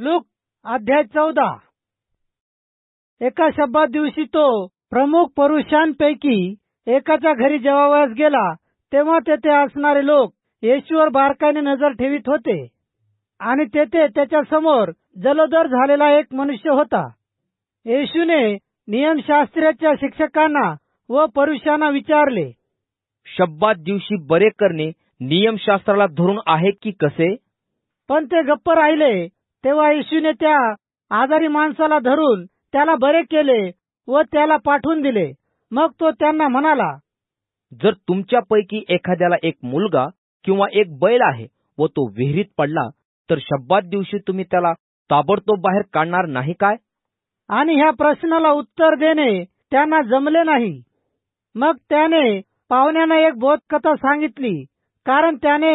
Look अध्याय चौदा. एका शब्दात दिवशी तो प्रमुख पुरुषांपैकी एकाच्या घरी जेवावयास गेला तेव्हा तेथे असणारे लोक येशूवर बारकाईने नजर ठेवीत होते. आणि तेथे त्याच्यासमोर जलदर झालेला एक मनुष्य होता. येशूने नियमशास्त्राच्या शिक्षकांना व पुरुषांना विचारले शब्दात दिवशी बरे करणे नियमशास्त्राला धरून आहे की कसे? पण ते गप्प राहिले तेव्हा येशूने त्या आजारी माणसाला धरून त्याला बरे केले व त्याला पाठवून दिले. मग तो त्यांना म्हणाला जर तुमच्यापैकी एखाद्याला एक मुलगा किंवा एक बैल आहे व तो विहिरीत पडला तर शब्दात दिवशी तुम्ही त्याला ताबडतोब बाहेर काढणार नाही काय? आणि ह्या प्रश्नाला उत्तर देणे त्यांना जमले नाही. मग त्याने पाहुण्यांना एक बोधकथा सांगितली कारण त्याने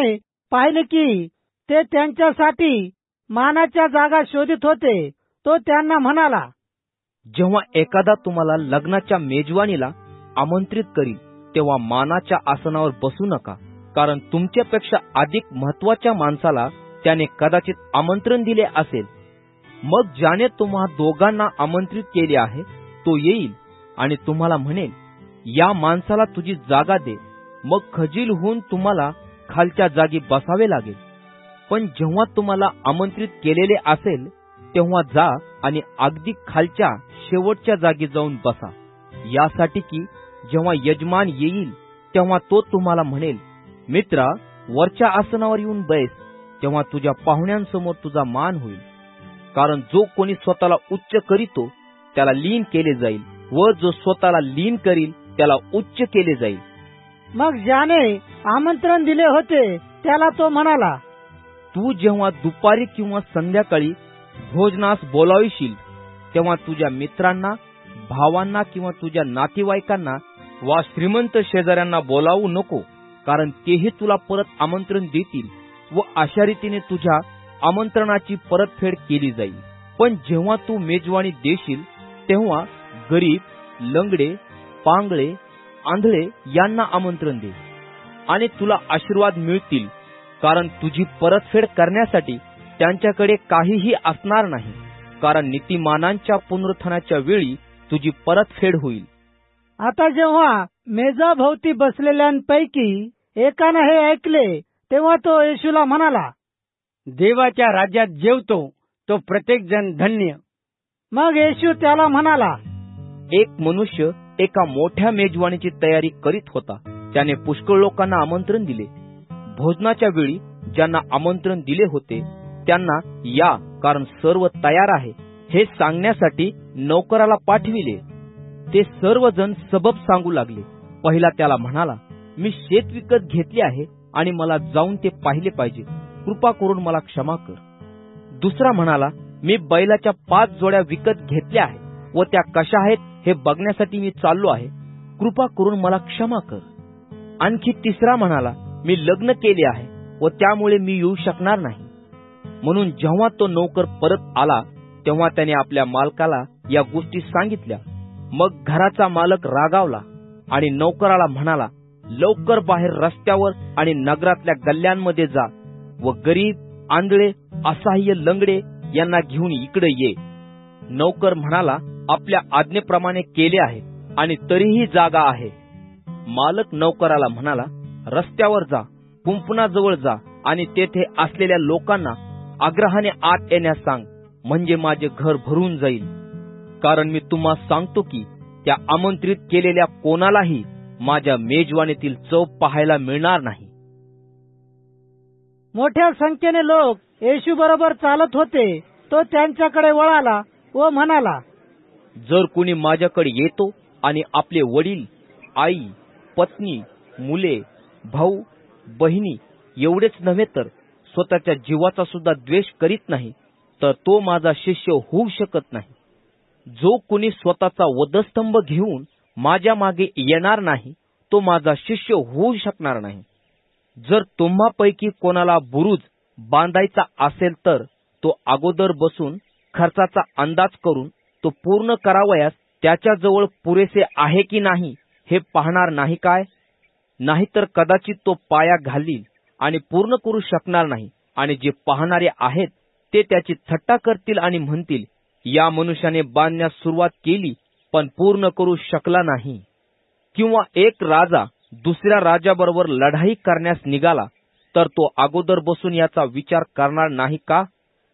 पाहिले की ते त्यांच्यासाठी मानाच्या जागा शोधित होते तो त्यांना म्हणाला जेव्हा एखादा तुम्हाला लग्नाच्या मेजवानीला आमंत्रित करील तेव्हा मानाच्या आसनावर बसू नका कारण तुमच्यापेक्षा अधिक महत्त्वाच्या माणसाला त्याने कदाचित आमंत्रण दिले असेल. मग ज्याने तुम्हा दोघांना आमंत्रित केले आहे तो येईल आणि तुम्हाला म्हणेल या माणसाला तुझी जागा दे मग खजील होऊन तुम्हाला खालच्या जागी बसावे लागेल. पण जेव्हा तुम्हाला आमंत्रित केलेले असेल तेव्हा जा आणि अगदी खालच्या शेवटच्या जागी जाऊन बसा. यासाठी की जेव्हा यजमान येईल तेव्हा तो तुम्हाला म्हणेल मित्रा वरच्या आसनावर येऊन बैस तेव्हा तुझ्या पाहुण्यांसमोर तुझा मान होईल. कारण जो कोणी स्वतःला उच्च करीतो त्याला लीन केले जाईल व जो स्वतःला लीन करील त्याला उच्च केले जाईल. मग ज्याने आमंत्रण दिले होते त्याला तो म्हणाला तू जेव्हा दुपारी किंवा संध्याकाळी भोजनास बोलाविशील तेव्हा तुझ्या मित्रांना भावांना किंवा तुझ्या नातेवाईकांना वा श्रीमंत शेजाऱ्यांना बोलावू नको कारण तेही तुला परत आमंत्रण देतील व अशा रीतीने तुझ्या आमंत्रणाची परतफेड केली जाईल. पण जेव्हा तू मेजवानी देशील तेव्हा गरीब लंगडे पांगळे आंधळे यांना आमंत्रण दे आणि तुला आशीर्वाद मिळतील. कारण तुझी परतफेड करण्यासाठी त्यांच्याकडे काहीही असणार नाही. कारण नीतिमानांच्या पुनरुत्थानाच्या वेळी तुझी परतफेड होईल. आता जेव्हा मेजाभोवती बसलेल्यांपैकी एकानं हे ऐकले तेव्हा तो येशूला म्हणाला देवाच्या राज्यात जेवतो तो प्रत्येक जण धन्य. मग येशू त्याला म्हणाला एक मनुष्य एका मोठ्या मेजवानीची तयारी करीत होता. त्याने पुष्कळ लोकांना आमंत्रण दिले. भोजनाच्या वेळी ज्यांना आमंत्रण दिले होते त्यांना या कारण सर्व तयार आहे हे सांगण्यासाठी नौकराला पाठविले. ते सर्वजण सबब सांगू लागले. पहिला त्याला म्हणाला मी शेत विकत घेतले आहे आणि मला जाऊन ते पाहिले पाहिजे. कृपा करून मला क्षमा कर. दुसरा म्हणाला मी बैलाच्या पाच जोड्या विकत घेतल्या आहे व त्या कशा आहेत हे बघण्यासाठी मी चाललो आहे. कृपा करून मला क्षमा कर. आणखी तिसरा म्हणाला मी लग्न केले आहे व त्यामुळे मी येऊ शकणार नाही. म्हणून जेव्हा तो नोकर परत आला तेव्हा त्याने आपल्या मालकाला या गोष्टी सांगितल्या. मग घराचा मालक रागावला आणि नोकराला म्हणाला लवकर बाहेर रस्त्यावर आणि नगरातल्या गल्ल्यांमध्ये जा व गरीब आंधळे असहाय्य लंगडे यांना घेऊन इकडे ये. नौकर म्हणाला आपल्या आज्ञेप्रमाणे केले आहे आणि तरीही जागा आहे. मालक नौकराला म्हणाला रस्त्यावर जा कुंपणाजवळ जा आणि तेथे असलेल्या लोकांना आग्रहाने आत येण्यास सांग म्हणजे माझे घर भरून जाईल. कारण मी तुम्हा सांगतो की त्या आमंत्रित केलेल्या कोणालाही माझ्या मेजवानीतील चव पाहायला मिळणार नाही. मोठ्या संख्येने लोक येशू बरोबर चालत होते तो त्यांच्याकडे वळाला व म्हणाला जर कुणी माझ्याकडे येतो आणि आपले वडील आई पत्नी मुले भाऊ बहिणी एवढेच नव्हे तर स्वतःच्या जीवाचा सुद्धा द्वेष करीत नाही तर तो माझा शिष्य होऊ शकत नाही. जो कुणी स्वतःचा वधस्तंभ घेऊन माझ्या मागे येणार नाही तो माझा शिष्य होऊ शकणार नाही. जर तुम्हापैकी कोणाला बुरुज बांधायचा असेल तर तो अगोदर बसून खर्चाचा अंदाज करून तो पूर्ण करावयास त्याच्याजवळ पुरेसे आहे की नाही हे पाहणार नाही काय? नाहीतर कदाचित तो पाया घालील आणि पूर्ण करू शकणार नाही. आणि जे पाहणारे आहेत ते त्याची थट्टा करतील आणि म्हणतील या मनुष्याने बांधण्यास सुरुवात केली पण पूर्ण करू शकला नाही. किंवा एक राजा दुसऱ्या राजाबरोबर लढाई करण्यास निघाला तर तो अगोदर बसून याचा विचार करणार नाही का?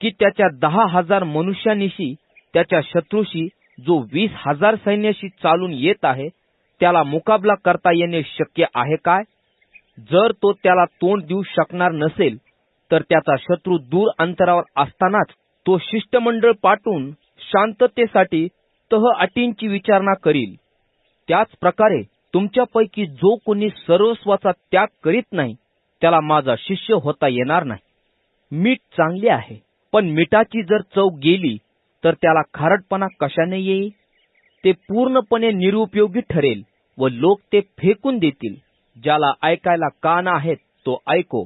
की त्याच्या दहा हजार मनुष्यानिशी त्याच्या शत्रूशी जो वीस हजार सैन्याशी चालून येत आहे त्याला मुकाबला करता येणे शक्य आहे काय? जर तो त्याला तोंड देऊ शकणार नसेल तर त्याचा शत्रू दूर अंतरावर असतानाच तो शिष्टमंडळ पाठवून शांततेसाठी तह अटींची विचारणा करील. त्याच प्रकारे तुमच्यापैकी जो कोणी सर्वस्वाचा त्याग करीत नाही त्याला माझा शिष्य होता येणार नाही. मीठ चांगले आहे पण मिठाची जर चव गेली तर त्याला खारटपणा कशाने येईल? ते पूर्णपणे निरुपयोगी ठरेल व लोक ते फेकून देतील. ज्याला ऐकायला कान आहेत तो ऐको.